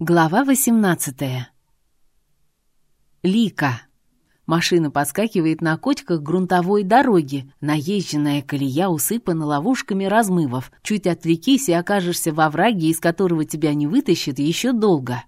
Глава 18. Лика. Машина подскакивает на кочках грунтовой дороги. Наезженная колея усыпана ловушками размывов. Чуть отвлекись и окажешься во враге, из которого тебя не вытащит еще долго.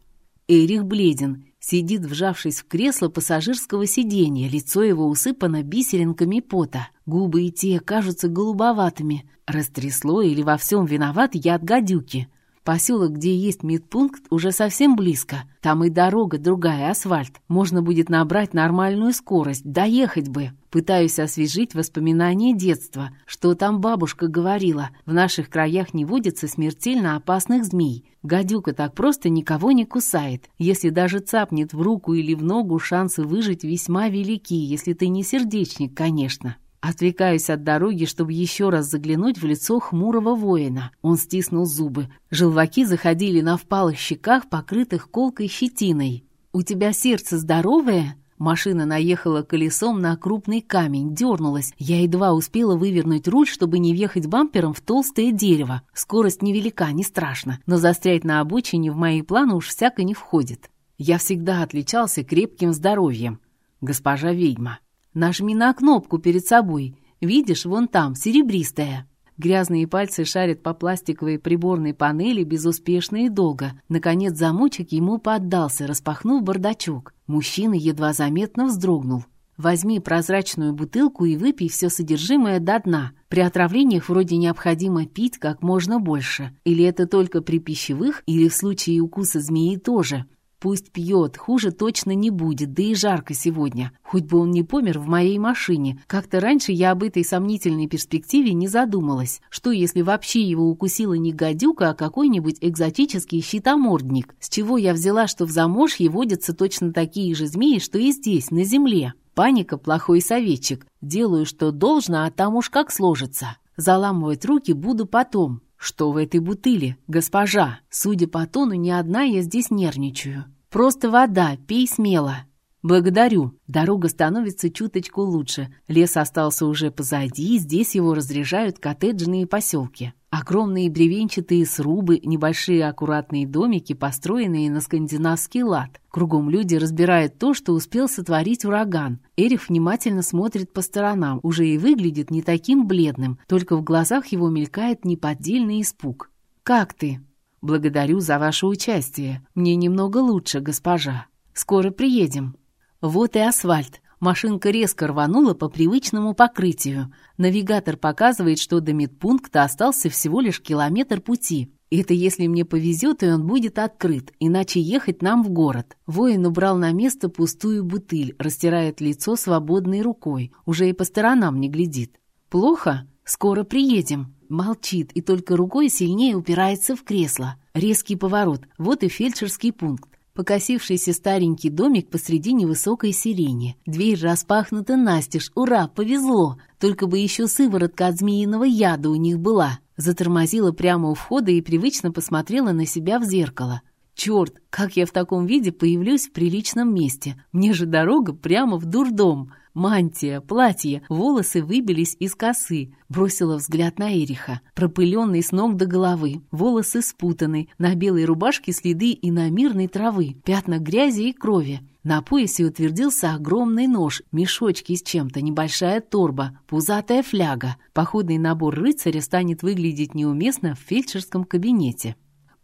Эрих бледен, сидит, вжавшись в кресло пассажирского сиденья. Лицо его усыпано бисеринками пота. Губы и те кажутся голубоватыми. Растрясло или во всем виноват яд гадюки. Поселок, где есть медпункт, уже совсем близко. Там и дорога другая, асфальт. Можно будет набрать нормальную скорость, доехать бы. Пытаюсь освежить воспоминания детства. Что там бабушка говорила? В наших краях не водится смертельно опасных змей. Гадюка так просто никого не кусает. Если даже цапнет в руку или в ногу, шансы выжить весьма велики, если ты не сердечник, конечно. Отвлекаюсь от дороги, чтобы еще раз заглянуть в лицо хмурого воина. Он стиснул зубы. Желваки заходили на впалых щеках, покрытых колкой щетиной. «У тебя сердце здоровое?» Машина наехала колесом на крупный камень, дернулась. Я едва успела вывернуть руль, чтобы не въехать бампером в толстое дерево. Скорость невелика, не страшно, но застрять на обочине в мои планы уж всяко не входит. Я всегда отличался крепким здоровьем. Госпожа ведьма. Нажми на кнопку перед собой. Видишь, вон там, серебристая. Грязные пальцы шарят по пластиковой приборной панели безуспешно и долго. Наконец замочек ему поддался, распахнув бардачок. Мужчина едва заметно вздрогнул. Возьми прозрачную бутылку и выпей все содержимое до дна. При отравлениях вроде необходимо пить как можно больше. Или это только при пищевых, или в случае укуса змеи тоже. Пусть пьет, хуже точно не будет, да и жарко сегодня. Хоть бы он не помер в моей машине. Как-то раньше я об этой сомнительной перспективе не задумалась. Что, если вообще его укусила не гадюка, а какой-нибудь экзотический щитомордник? С чего я взяла, что в заморье водятся точно такие же змеи, что и здесь, на земле? Паника – плохой советчик. Делаю, что должно, а там уж как сложится. Заламывать руки буду потом. «Что в этой бутыле, госпожа? Судя по тону, не одна я здесь нервничаю. Просто вода, пей смело». «Благодарю. Дорога становится чуточку лучше. Лес остался уже позади, здесь его разряжают коттеджные поселки. Огромные бревенчатые срубы, небольшие аккуратные домики, построенные на скандинавский лад. Кругом люди разбирают то, что успел сотворить ураган. Эрих внимательно смотрит по сторонам, уже и выглядит не таким бледным, только в глазах его мелькает неподдельный испуг. «Как ты?» «Благодарю за ваше участие. Мне немного лучше, госпожа. Скоро приедем». Вот и асфальт. Машинка резко рванула по привычному покрытию. Навигатор показывает, что до медпункта остался всего лишь километр пути. Это если мне повезет, и он будет открыт, иначе ехать нам в город. Воин убрал на место пустую бутыль, растирает лицо свободной рукой, уже и по сторонам не глядит. «Плохо? Скоро приедем». Молчит и только рукой сильнее упирается в кресло. Резкий поворот, вот и фельдшерский пункт. Покосившийся старенький домик посреди невысокой сирени. Дверь распахнута настежь. Ура, повезло! Только бы еще сыворотка от змеиного яда у них была. Затормозила прямо у входа и привычно посмотрела на себя в зеркало. Черт, как я в таком виде появлюсь в приличном месте? Мне же дорога прямо в дурдом. Мантия, платье, волосы выбились из косы. Бросила взгляд на Эриха. Пропыленный с ног до головы. Волосы спутаны. На белой рубашке следы иномирной травы. Пятна грязи и крови. На поясе утвердился огромный нож, мешочки с чем-то, небольшая торба, пузатая фляга. Походный набор рыцаря станет выглядеть неуместно в фельдшерском кабинете.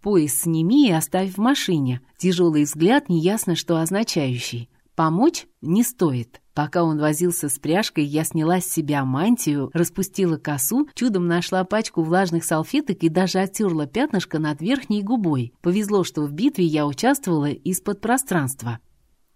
Пояс сними и оставь в машине. Тяжелый взгляд, неясно что означающий. Помочь не стоит. Пока он возился с пряжкой, я сняла с себя мантию, распустила косу, чудом нашла пачку влажных салфеток и даже оттерла пятнышко над верхней губой. Повезло, что в битве я участвовала из-под пространства.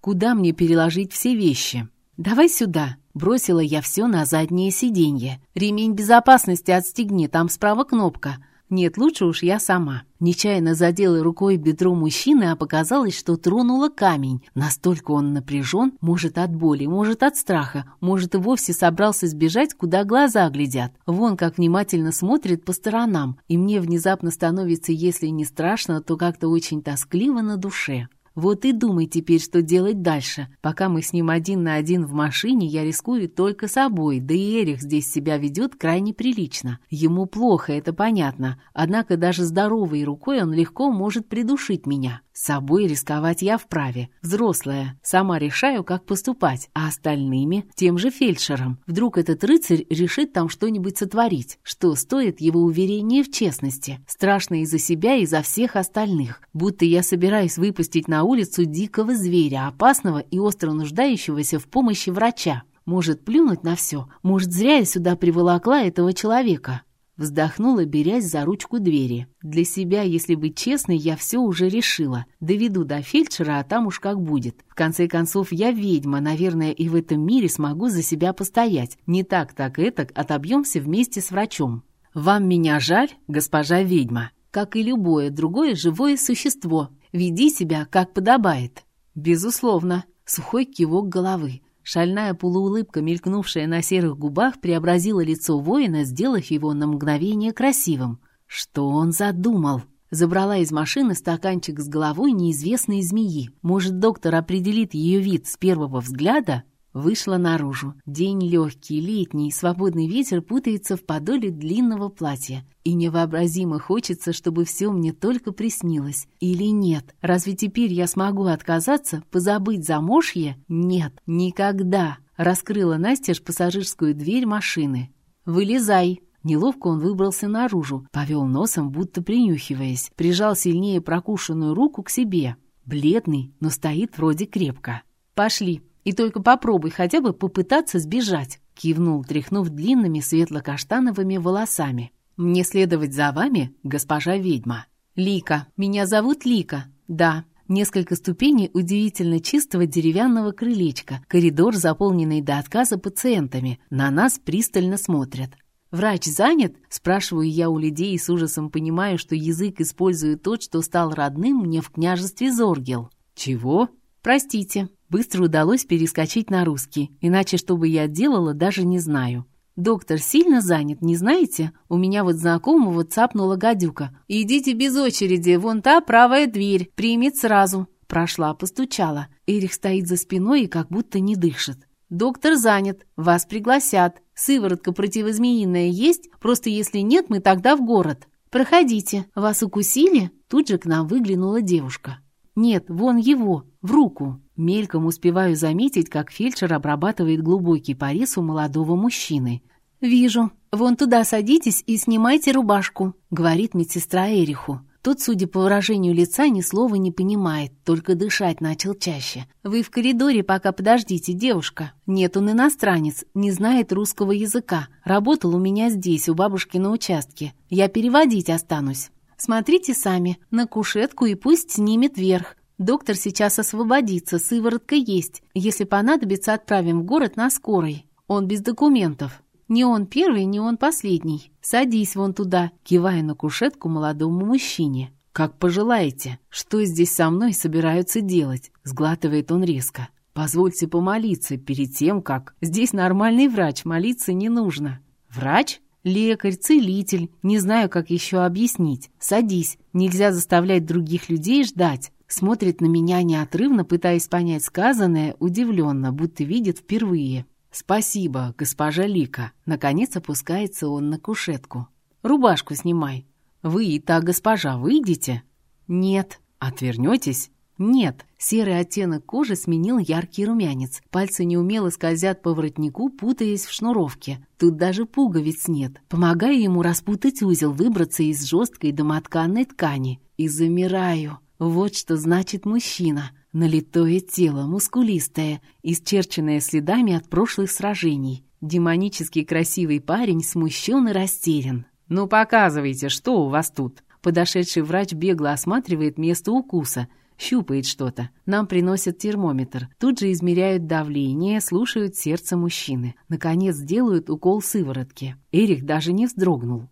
Куда мне переложить все вещи? «Давай сюда!» Бросила я все на заднее сиденье. «Ремень безопасности отстегни, там справа кнопка. Нет, лучше уж я сама. Нечаянно задела рукой бедро мужчины, а показалось, что тронула камень. Настолько он напряжен, может от боли, может от страха, может и вовсе собрался сбежать, куда глаза глядят. Вон как внимательно смотрит по сторонам, и мне внезапно становится, если не страшно, то как-то очень тоскливо на душе. Вот и думай теперь, что делать дальше. Пока мы с ним один на один в машине, я рискую только собой, да и Эрих здесь себя ведет крайне прилично. Ему плохо, это понятно. Однако даже здоровой рукой он легко может придушить меня. С собой рисковать я вправе. Взрослая. Сама решаю, как поступать. А остальными? Тем же фельдшером. Вдруг этот рыцарь решит там что-нибудь сотворить. Что стоит его уверение в честности? Страшно и за себя, и за всех остальных. Будто я собираюсь выпустить на улицу дикого зверя, опасного и остро нуждающегося в помощи врача. Может, плюнуть на все? Может, зря я сюда приволокла этого человека? Вздохнула, берясь за ручку двери. Для себя, если быть честной, я все уже решила. Доведу до фельдшера, а там уж как будет. В конце концов, я ведьма, наверное, и в этом мире смогу за себя постоять. Не так, так этак отобьемся вместе с врачом. Вам меня жаль, госпожа ведьма? Как и любое другое живое существо. Веди себя, как подобает. Безусловно. Сухой кивок головы. Шальная полуулыбка, мелькнувшая на серых губах, преобразила лицо воина, сделав его на мгновение красивым. Что он задумал? Забрала из машины стаканчик с головой неизвестной змеи. Может, доктор определит ее вид с первого взгляда? Вышла наружу. День легкий, летний, свободный ветер путается в подоле длинного платья. И невообразимо хочется, чтобы все мне только приснилось. Или нет? Разве теперь я смогу отказаться, позабыть замужье? Нет, никогда. Раскрыла Настеж пассажирскую дверь машины. «Вылезай!» Неловко он выбрался наружу, повел носом, будто принюхиваясь, прижал сильнее прокушенную руку к себе. Бледный, но стоит вроде крепко. «Пошли!» И только попробуй хотя бы попытаться сбежать», — кивнул, тряхнув длинными светло-каштановыми волосами. «Мне следовать за вами, госпожа ведьма». «Лика. Меня зовут Лика. Да». Несколько ступеней удивительно чистого деревянного крылечка, коридор, заполненный до отказа пациентами. На нас пристально смотрят. «Врач занят?» – спрашиваю я у людей с ужасом понимаю, что язык использую тот, что стал родным мне в княжестве Зоргел. «Чего?» «Простите». Быстро удалось перескочить на русский, иначе что бы я делала, даже не знаю. «Доктор сильно занят, не знаете? У меня вот знакомого цапнула гадюка. Идите без очереди, вон та правая дверь, примет сразу». Прошла, постучала. Эрих стоит за спиной и как будто не дышит. «Доктор занят, вас пригласят. Сыворотка противозмеиная есть, просто если нет, мы тогда в город. Проходите. Вас укусили?» Тут же к нам выглянула девушка. «Нет, вон его, в руку». Мельком успеваю заметить, как фельдшер обрабатывает глубокий порез у молодого мужчины. «Вижу. Вон туда садитесь и снимайте рубашку», — говорит медсестра Эриху. Тот, судя по выражению лица, ни слова не понимает, только дышать начал чаще. «Вы в коридоре пока подождите, девушка. Нет, он иностранец, не знает русского языка. Работал у меня здесь, у бабушки на участке. Я переводить останусь. Смотрите сами, на кушетку и пусть снимет верх. Доктор сейчас освободится, сыворотка есть. Если понадобится, отправим в город на скорой. Он без документов. Не он первый, не он последний. Садись вон туда, кивая на кушетку молодому мужчине. «Как пожелаете. Что здесь со мной собираются делать?» Сглатывает он резко. «Позвольте помолиться перед тем, как... Здесь нормальный врач, молиться не нужно». «Врач?» «Лекарь, целитель, не знаю, как еще объяснить. Садись, нельзя заставлять других людей ждать. Смотрит на меня неотрывно, пытаясь понять сказанное, удивленно, будто видит впервые. «Спасибо, госпожа Лика». Наконец опускается он на кушетку. «Рубашку снимай. Вы и та госпожа выйдете?» «Нет». «Отвернетесь?» «Нет». Серый оттенок кожи сменил яркий румянец. Пальцы неумело скользят по воротнику, путаясь в шнуровке. Тут даже пуговиц нет. Помогаю ему распутать узел, выбраться из жесткой домотканной ткани. И замираю. Вот что значит мужчина. Налитое тело, мускулистое, исчерченное следами от прошлых сражений. Демонически красивый парень смущен и растерян. «Ну, показывайте, что у вас тут?» Подошедший врач бегло осматривает место укуса, щупает что-то. Нам приносят термометр. Тут же измеряют давление, слушают сердце мужчины. Наконец делают укол сыворотки. Эрих даже не вздрогнул.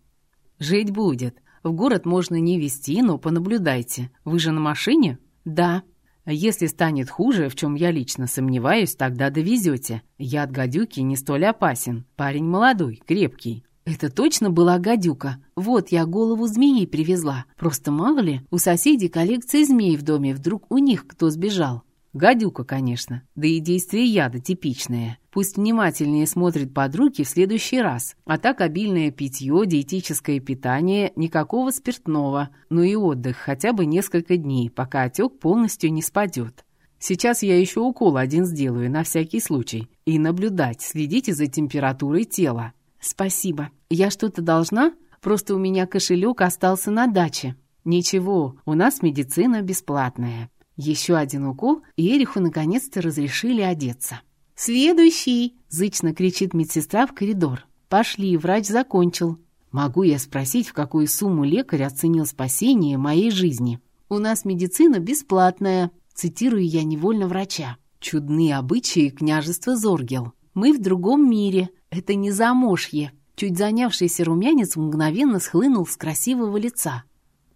«Жить будет. В город можно не везти, но понаблюдайте. Вы же на машине? Да. Если станет хуже, в чем я лично сомневаюсь, тогда довезете. Яд гадюки не столь опасен. Парень молодой, крепкий. Это точно была гадюка. Вот я голову змеи привезла. Просто мало ли, у соседей коллекция змей в доме, вдруг у них кто сбежал. Гадюка, конечно, да и действие яда типичное. Пусть внимательнее смотрит под руки в следующий раз. А так обильное питье, диетическое питание, никакого спиртного, ну и отдых хотя бы несколько дней, пока отек полностью не спадет. Сейчас я еще укол один сделаю, на всякий случай. И наблюдать, следите за температурой тела. Спасибо. Я что-то должна? Просто у меня кошелек остался на даче. Ничего, у нас медицина бесплатная. Еще один укол, и Эриху наконец-то разрешили одеться. «Следующий!» — зычно кричит медсестра в коридор. «Пошли, врач закончил». Могу я спросить, в какую сумму лекарь оценил спасение моей жизни? «У нас медицина бесплатная», — цитирую я невольно врача. «Чудные обычаи княжества Зоргел. Мы в другом мире. Это не замошье». Чуть занявшийся румянец мгновенно схлынул с красивого лица.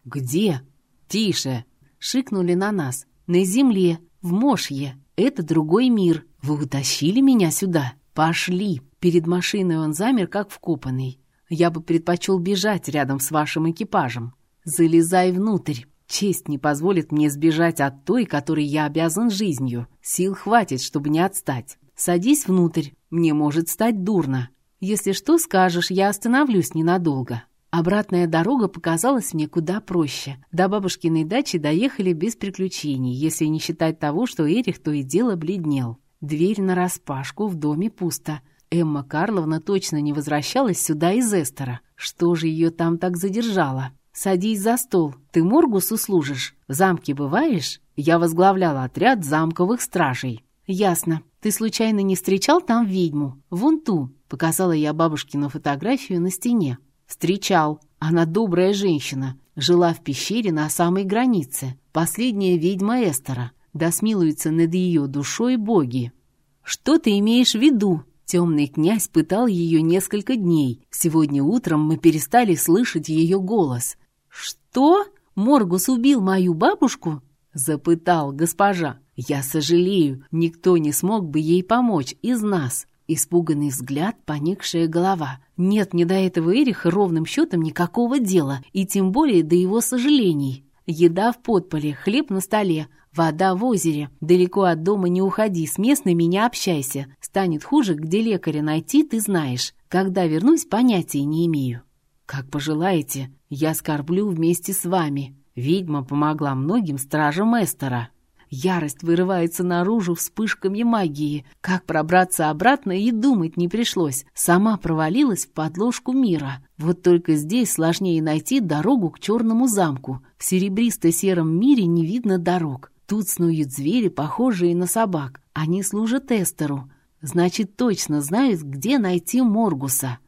«Где?» «Тише!» — шикнули на нас. «На земле, в Мошье. Это другой мир. Вы утащили меня сюда? Пошли!» Перед машиной он замер, как вкопанный. «Я бы предпочел бежать рядом с вашим экипажем. Залезай внутрь. Честь не позволит мне сбежать от той, которой я обязан жизнью. Сил хватит, чтобы не отстать. Садись внутрь. Мне может стать дурно. Если что скажешь, я остановлюсь ненадолго». Обратная дорога показалась мне куда проще. До бабушкиной дачи доехали без приключений, если не считать того, что Эрих то и дело бледнел. Дверь нараспашку, в доме пусто. Эмма Карловна точно не возвращалась сюда из Эстера. Что же ее там так задержало? «Садись за стол. Ты Моргусу служишь? В замке бываешь?» Я возглавляла отряд замковых стражей. «Ясно. Ты случайно не встречал там ведьму? Вон ту, Показала я бабушкину фотографию на стене. Встречал. Она добрая женщина. Жила в пещере на самой границе. Последняя ведьма Эстера. Да смилуются над ее душой боги. Что ты имеешь в виду? Темный князь пытал ее несколько дней. Сегодня утром мы перестали слышать ее голос. «Что? Моргус убил мою бабушку?» Запытал госпожа. «Я сожалею, никто не смог бы ей помочь из нас. Испуганный взгляд, поникшая голова. Нет ни до этого Эриха ровным счетом никакого дела, и тем более до его сожалений. Еда в подполе, хлеб на столе, вода в озере. Далеко от дома не уходи, с местными не общайся. Станет хуже, где лекаря найти, ты знаешь. Когда вернусь, понятия не имею. Как пожелаете, я скорблю вместе с вами. Ведьма помогла многим стражам Эстера. Ярость вырывается наружу вспышками магии. Как пробраться обратно и думать не пришлось. Сама провалилась в подложку мира. Вот только здесь сложнее найти дорогу к черному замку. В серебристо-сером мире не видно дорог. Тут снуют звери, похожие на собак. Они служат Эстеру. Значит, точно знают, где найти Моргуса.